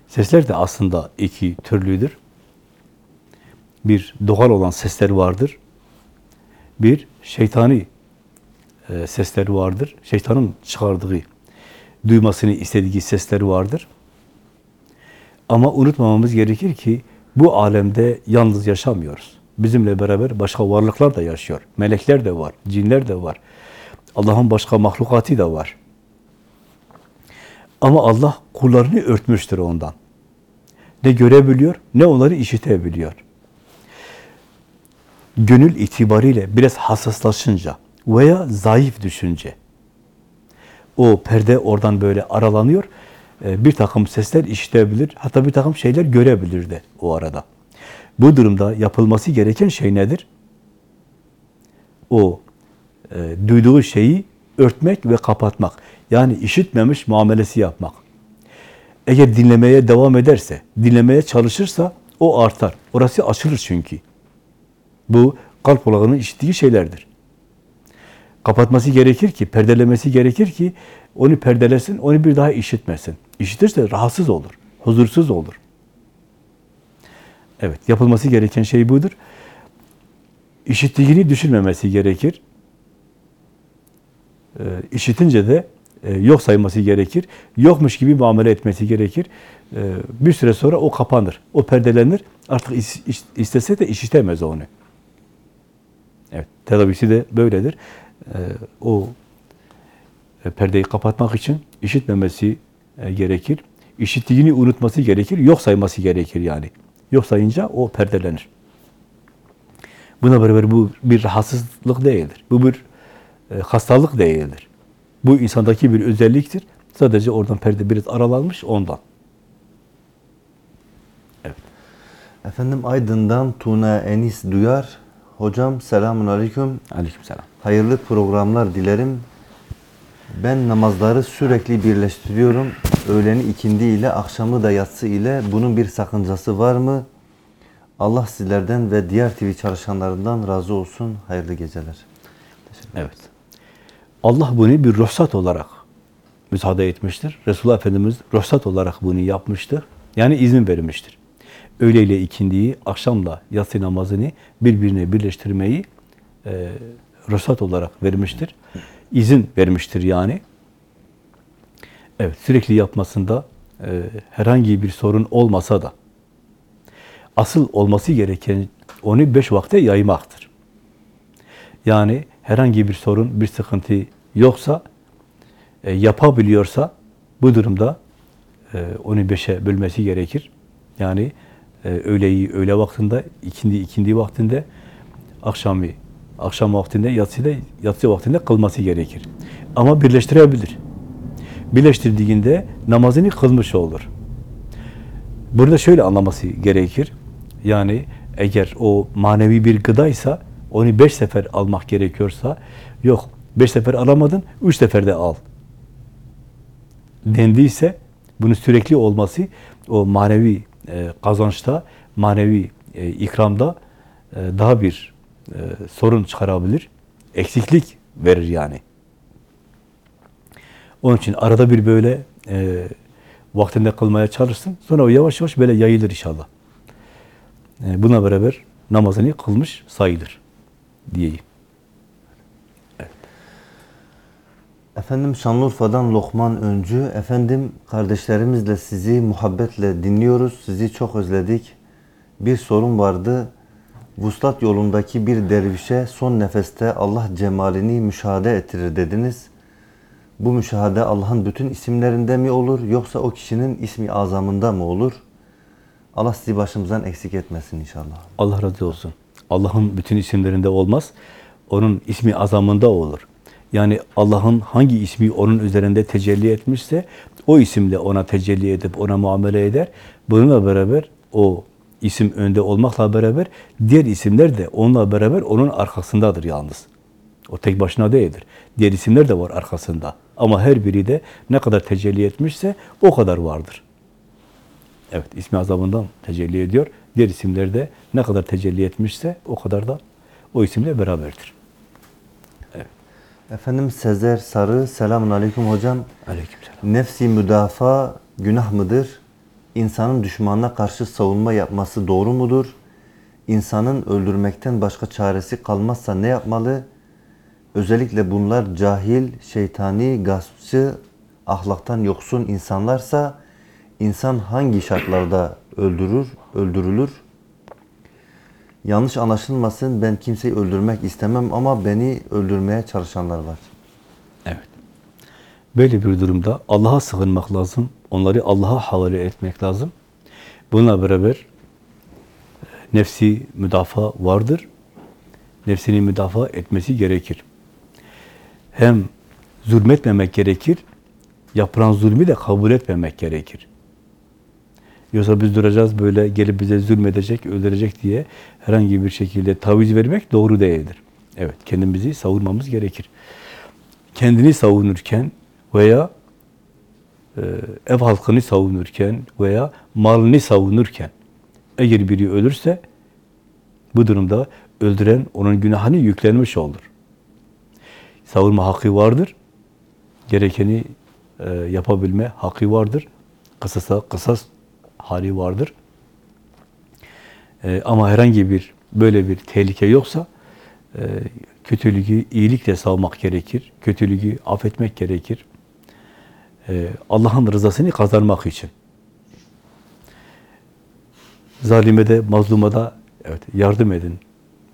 Sesler de aslında iki türlüdür. Bir doğal olan sesler vardır. Bir şeytani e, sesler vardır. Şeytanın çıkardığı, duymasını istediği sesler vardır. Ama unutmamamız gerekir ki bu alemde yalnız yaşamıyoruz. Bizimle beraber başka varlıklar da yaşıyor. Melekler de var, cinler de var. Allah'ın başka mahlukatı da var. Ama Allah kullarını örtmüştür ondan. Ne görebiliyor, ne onları işitebiliyor. Gönül itibariyle biraz hassaslaşınca veya zayıf düşünce, o perde oradan böyle aralanıyor, e, bir takım sesler işitebilir, hatta bir takım şeyler görebilir de o arada. Bu durumda yapılması gereken şey nedir? O e, duyduğu şeyi örtmek ve kapatmak. Yani işitmemiş muamelesi yapmak. Eğer dinlemeye devam ederse, dinlemeye çalışırsa o artar. Orası açılır çünkü. Bu kalp kulağının işittiği şeylerdir. Kapatması gerekir ki, perdelemesi gerekir ki onu perdelesin, onu bir daha işitmesin. İşitirse rahatsız olur, huzursuz olur. Evet, yapılması gereken şey budur. İşittiğini düşünmemesi gerekir. Ee, işitince de e, yok sayması gerekir. Yokmuş gibi muamele etmesi gerekir. Ee, bir süre sonra o kapanır, o perdelenir. Artık is, is, istese de işitemez onu. Tedavisi de böyledir. Ee, o e, perdeyi kapatmak için işitmemesi e, gerekir. İşittiğini unutması gerekir, yok sayması gerekir yani. Yok sayınca o perdelenir. Buna beraber bu bir rahatsızlık değildir. Bu bir e, hastalık değildir. Bu insandaki bir özelliktir. Sadece oradan perde biraz aralanmış ondan. Evet. Efendim Aydın'dan Tuna Enis Duyar. Hocam selamun aleyküm. Aleykümselam. Hayırlı programlar dilerim. Ben namazları sürekli birleştiriyorum. Öğleni ikindi ile, akşamı da yatsı ile. Bunun bir sakıncası var mı? Allah sizlerden ve diğer TV çalışanlarından razı olsun. Hayırlı geceler. Evet. Allah bunu bir ruhsat olarak müsaade etmiştir. Resulullah Efendimiz ruhsat olarak bunu yapmıştır. Yani izin vermiştir. Öğle ile ikindiyi, akşamla yatsı namazını birbirine birleştirmeyi e, ruhsat olarak vermiştir. İzin vermiştir yani. Evet, sürekli yapmasında e, herhangi bir sorun olmasa da asıl olması gereken onu beş vakte yaymaktır. Yani herhangi bir sorun, bir sıkıntı Yoksa e, yapabiliyorsa bu durumda e, onu beşe bölmesi gerekir. Yani e, öğleyi öğle vaktinde, ikindi ikindi vaktinde, akşamı akşam vaktinde, yatsı da yatsı vaktinde kılması gerekir. Ama birleştirebilir. Birleştirdiğinde namazını kılmış olur. Burada şöyle anlaması gerekir. Yani eğer o manevi bir gıdaysa onu beş sefer almak gerekiyorsa yok beş sefer alamadın, üç seferde al. Dendiyse bunun sürekli olması o manevi kazançta, manevi e, ikramda e, daha bir e, sorun çıkarabilir. Eksiklik verir yani. Onun için arada bir böyle e, vaktinde kılmaya çalışsın. Sonra o yavaş yavaş böyle yayılır inşallah. E, buna beraber namazını kılmış sayılır diyeyim. Efendim Şanlıurfa'dan Lokman Öncü. Efendim kardeşlerimizle sizi muhabbetle dinliyoruz. Sizi çok özledik. Bir sorun vardı. Vuslat yolundaki bir dervişe son nefeste Allah cemalini müşahede ettirir dediniz. Bu müşahede Allah'ın bütün isimlerinde mi olur yoksa o kişinin ismi azamında mı olur? Allah sizi başımızdan eksik etmesin inşallah. Allah razı olsun. Allah'ın bütün isimlerinde olmaz. Onun ismi azamında olur. Yani Allah'ın hangi ismi onun üzerinde tecelli etmişse o isimle ona tecelli edip ona muamele eder. Bununla beraber o isim önde olmakla beraber diğer isimler de onunla beraber onun arkasındadır yalnız. O tek başına değildir. Diğer isimler de var arkasında. Ama her biri de ne kadar tecelli etmişse o kadar vardır. Evet, ismi azamından tecelli ediyor. Diğer isimler de ne kadar tecelli etmişse o kadar da o isimle beraberdir. Efendim Sezer Sarı, selamun aleyküm hocam. Aleykümselam. Nefsi müdafaa günah mıdır? İnsanın düşmanına karşı savunma yapması doğru mudur? İnsanın öldürmekten başka çaresi kalmazsa ne yapmalı? Özellikle bunlar cahil, şeytani, gaspçı, ahlaktan yoksun insanlarsa insan hangi şartlarda öldürür, öldürülür? Yanlış anlaşılmasın ben kimseyi öldürmek istemem ama beni öldürmeye çalışanlar var. Evet. Böyle bir durumda Allah'a sığınmak lazım. Onları Allah'a havale etmek lazım. Bununla beraber e, nefsi müdafaa vardır. Nefsini müdafaa etmesi gerekir. Hem zulmetmemek gerekir, yapılan zulmü de kabul etmemek gerekir. Yoksa biz duracağız böyle gelip bize zulmedecek, öldürecek diye herhangi bir şekilde taviz vermek doğru değildir. Evet, kendimizi savunmamız gerekir. Kendini savunurken veya e, ev halkını savunurken veya malını savunurken eğer biri ölürse bu durumda öldüren onun günahını yüklenmiş olur. Savunma hakkı vardır. Gerekeni e, yapabilme hakkı vardır. Kısasa kısas hali vardır. E, ama herhangi bir böyle bir tehlike yoksa e, kötülüğü iyilikle savmak gerekir. Kötülüğü affetmek gerekir. E, Allah'ın rızasını kazanmak için. Zalime de, mazluma da evet, yardım edin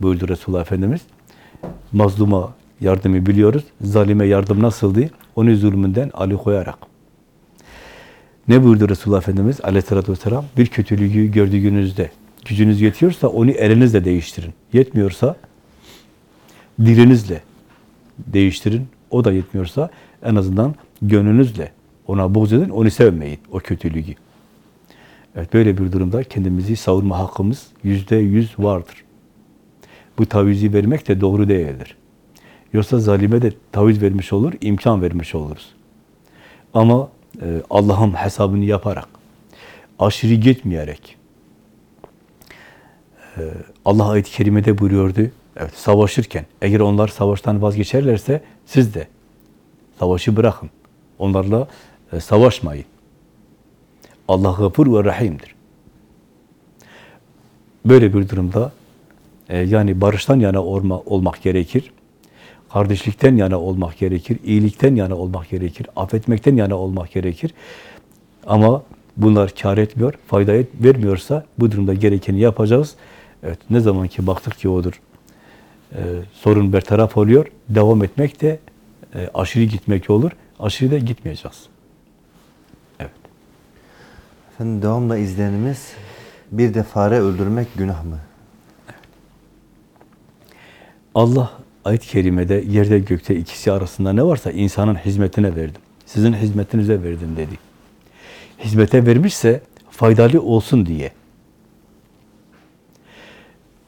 buyurdu Resulullah Efendimiz. Mazluma yardımı biliyoruz. Zalime yardım nasıldı? Onu zulmünden alıkoyarak. Ne buyurdu Resulullah Efendimiz aleyhissalatü vesselam? Bir kötülüğü gördüğünüzde, gücünüz yetiyorsa onu elinizle değiştirin. Yetmiyorsa dilinizle değiştirin. O da yetmiyorsa en azından gönlünüzle ona buğz edin, onu sevmeyin, o kötülüğü. Evet, böyle bir durumda kendimizi savunma hakkımız yüzde yüz vardır. Bu tavizi vermek de doğru değildir. Yoksa zalime de taviz vermiş olur, imkan vermiş oluruz. Ama Allah'ın hesabını yaparak, aşırı gitmeyerek, e, Allah ayet-i kerimede buyuruyordu, evet, savaşırken, eğer onlar savaştan vazgeçerlerse, siz de savaşı bırakın. Onlarla e, savaşmayın. Allah gafur ve rahimdir. Böyle bir durumda e, yani barıştan yana olma, olmak gerekir. Kardeşlikten yana olmak gerekir. iyilikten yana olmak gerekir. Affetmekten yana olmak gerekir. Ama bunlar kar etmiyor, fayda et, vermiyorsa bu durumda gerekeni yapacağız. Evet, ne zaman ki baktık ki odur, e, sorun bertaraf oluyor, devam etmek de e, aşırı gitmek olur. Aşırı da gitmeyeceğiz. Evet. Efendim devamla izleyenimiz bir de fare öldürmek günah mı? Allah ayet-i kerimede yerde gökte ikisi arasında ne varsa insanın hizmetine verdim. Sizin hizmetinize verdim dedi. Hizmete vermişse faydalı olsun diye.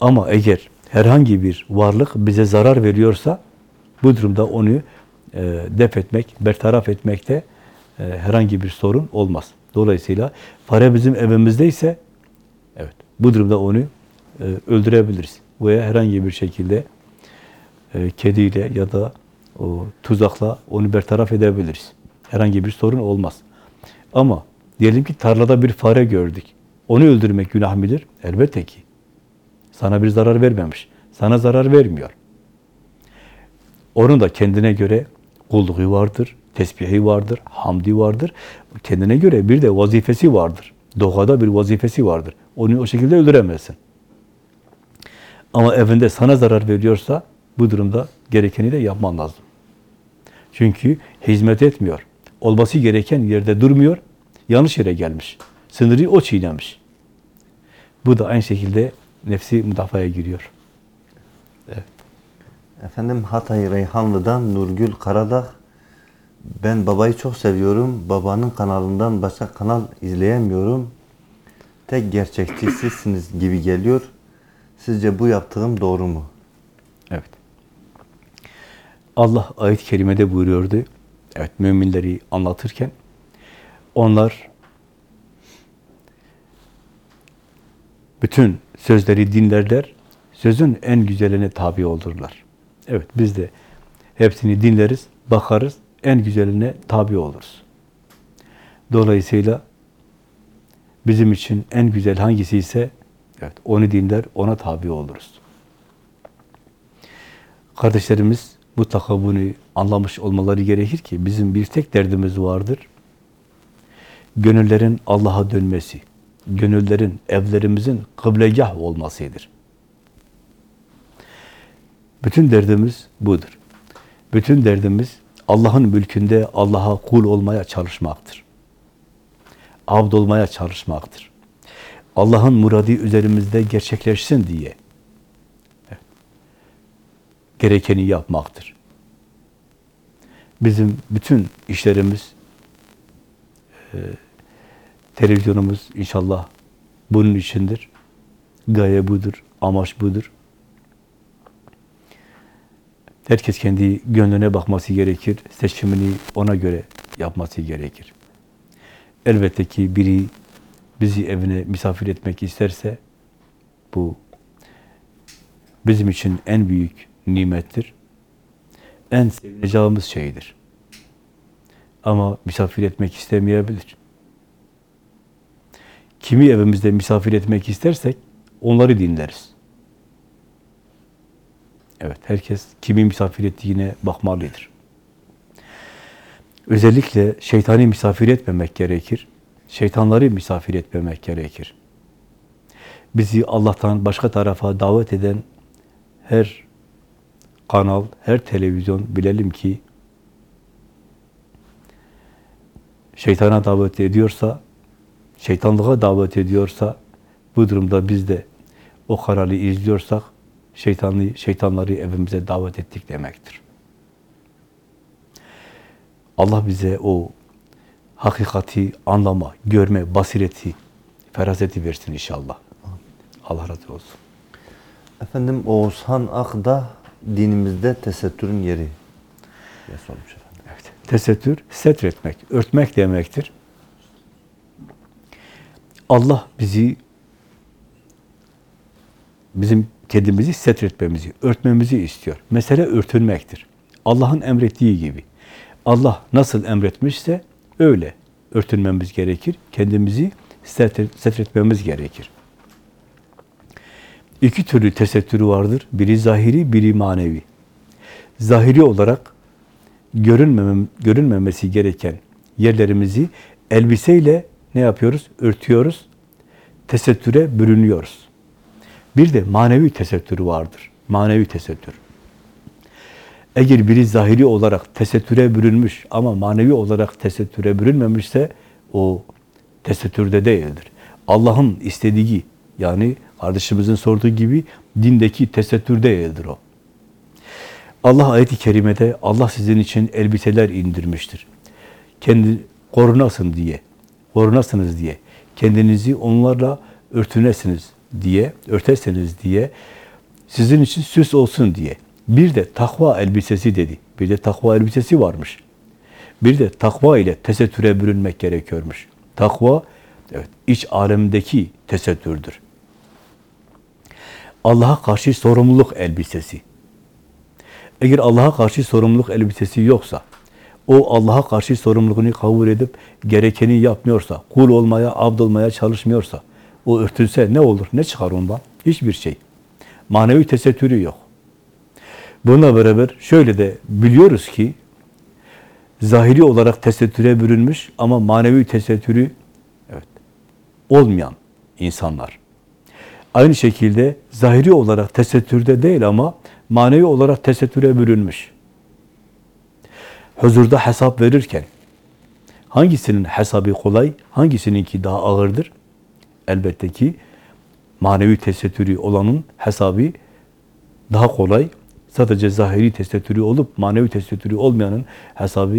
Ama eğer herhangi bir varlık bize zarar veriyorsa bu durumda onu e, def etmek, bertaraf etmekte e, herhangi bir sorun olmaz. Dolayısıyla fare bizim evimizdeyse evet bu durumda onu e, öldürebiliriz. Veya herhangi bir şekilde e, kediyle ya da o tuzakla onu bertaraf edebiliriz. Herhangi bir sorun olmaz. Ama diyelim ki tarlada bir fare gördük. Onu öldürmek günah mıdır? Elbette ki. Sana bir zarar vermemiş. Sana zarar vermiyor. Onun da kendine göre kulluğu vardır, tesbihi vardır, hamdi vardır. Kendine göre bir de vazifesi vardır. Doğada bir vazifesi vardır. Onu o şekilde öldüremezsin. Ama evinde sana zarar veriyorsa bu durumda gerekeni de yapman lazım. Çünkü hizmet etmiyor. Olması gereken yerde durmuyor. Yanlış yere gelmiş. Sınırı o çiğnemiş. Bu da aynı şekilde nefsi müdafaya giriyor. Efendim Hatay Reyhanlı'dan Nurgül Karadağ ben babayı çok seviyorum. Babanın kanalından başka kanal izleyemiyorum. Tek gerçekçi sizsiniz gibi geliyor. Sizce bu yaptığım doğru mu? Allah ayet-i kerimede buyuruyordu. Evet, müminleri anlatırken onlar bütün sözleri dinlerler, sözün en güzeline tabi olurlar. Evet, biz de hepsini dinleriz, bakarız, en güzeline tabi oluruz. Dolayısıyla bizim için en güzel hangisi ise evet, onu dinler, ona tabi oluruz. Kardeşlerimiz mutlaka bunu anlamış olmaları gerekir ki bizim bir tek derdimiz vardır. Gönüllerin Allah'a dönmesi, gönüllerin evlerimizin kıblegah olmasıdır. Bütün derdimiz budur. Bütün derdimiz Allah'ın mülkünde Allah'a kul olmaya çalışmaktır. Abd olmaya çalışmaktır. Allah'ın muradı üzerimizde gerçekleşsin diye gerekeni yapmaktır. Bizim bütün işlerimiz, e, televizyonumuz inşallah bunun içindir. Gaye budur, amaç budur. Herkes kendi gönlüne bakması gerekir, seçimini ona göre yapması gerekir. Elbette ki biri bizi evine misafir etmek isterse, bu bizim için en büyük nimettir. En sevineceğimiz şeydir. Ama misafir etmek istemeyebilir. Kimi evimizde misafir etmek istersek onları dinleriz. Evet, herkes kimi misafir ettiğine bakmalıdır. Özellikle şeytani misafir etmemek gerekir. Şeytanları misafir etmemek gerekir. Bizi Allah'tan başka tarafa davet eden her kanal, her televizyon bilelim ki şeytana davet ediyorsa, şeytanlığa davet ediyorsa bu durumda biz de o kanalı izliyorsak şeytanlı, şeytanları evimize davet ettik demektir. Allah bize o hakikati anlama, görme, basireti, feraseti versin inşallah. Allah razı olsun. Efendim Oğuzhan Akda dinimizde tesettürün yeri diye sormuş efendim. Evet. Tesettür, setretmek, örtmek demektir. Allah bizi bizim kendimizi setretmemizi, örtmemizi istiyor. Mesele örtünmektir. Allah'ın emrettiği gibi. Allah nasıl emretmişse öyle örtünmemiz gerekir. Kendimizi setretmemiz gerekir. İki türlü tesettürü vardır. Biri zahiri, biri manevi. Zahiri olarak görünmemem, görünmemesi gereken yerlerimizi elbiseyle ne yapıyoruz? Örtüyoruz. Tesettüre bürünüyoruz. Bir de manevi tesettürü vardır. Manevi tesettür. Eğer biri zahiri olarak tesettüre bürünmüş ama manevi olarak tesettüre bürünmemişse o tesettürde değildir. Allah'ın istediği yani kardeşimizin sorduğu gibi dindeki tesettür değildir o. Allah ayet-i kerimede Allah sizin için elbiseler indirmiştir. Kendi korunasın diye, korunasınız diye, kendinizi onlarla örtünesiniz diye, örterseniz diye, sizin için süs olsun diye. Bir de takva elbisesi dedi. Bir de takva elbisesi varmış. Bir de takva ile tesettüre bürünmek gerekiyormuş. Takva, evet, iç alemdeki tesettürdür. Allah'a karşı sorumluluk elbisesi. Eğer Allah'a karşı sorumluluk elbisesi yoksa, o Allah'a karşı sorumluluğunu kabul edip gerekeni yapmıyorsa, kul olmaya, abd olmaya çalışmıyorsa, o örtülse ne olur, ne çıkar ondan? Hiçbir şey. Manevi tesettürü yok. Bununla beraber şöyle de biliyoruz ki, zahiri olarak tesettüre bürünmüş ama manevi tesettürü evet, olmayan insanlar. Aynı şekilde zahiri olarak tesettürde değil ama manevi olarak tesettüre bürünmüş. Huzurda hesap verirken hangisinin hesabı kolay, hangisininki daha ağırdır? Elbette ki manevi tesettürü olanın hesabı daha kolay. Sadece zahiri tesettürü olup manevi tesettürü olmayanın hesabı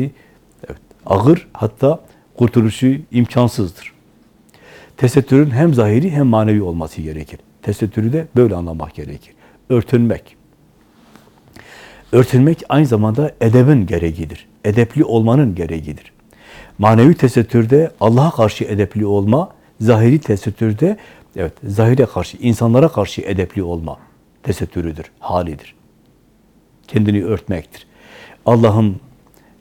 evet, ağır hatta kurtuluşu imkansızdır. Tesettürün hem zahiri hem manevi olması gerekir. Tesettürü de böyle anlamak gerekir. Örtünmek. Örtünmek aynı zamanda edebin gereğidir. Edepli olmanın gereğidir. Manevi tesettürde Allah'a karşı edepli olma, zahiri tesettürde evet zahire karşı, insanlara karşı edepli olma tesettürüdür, halidir. Kendini örtmektir. Allah'ın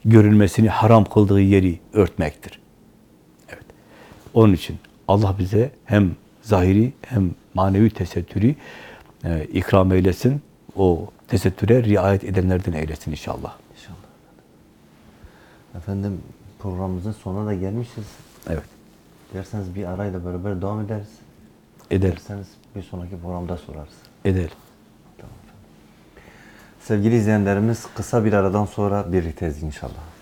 görülmesini haram kıldığı yeri örtmektir. Evet. Onun için Allah bize hem zahiri hem manevi tesettürü e, ikram eylesin. O tesettüre riayet edenlerden eylesin inşallah. İnşallah. Efendim programımızın sonuna da gelmişiz. Evet. Derseniz bir arayla beraber devam ederiz. Eder. Derseniz bir sonraki programda sorarız. Eder. Sevgili izleyenlerimiz kısa bir aradan sonra birlikteyiz inşallah.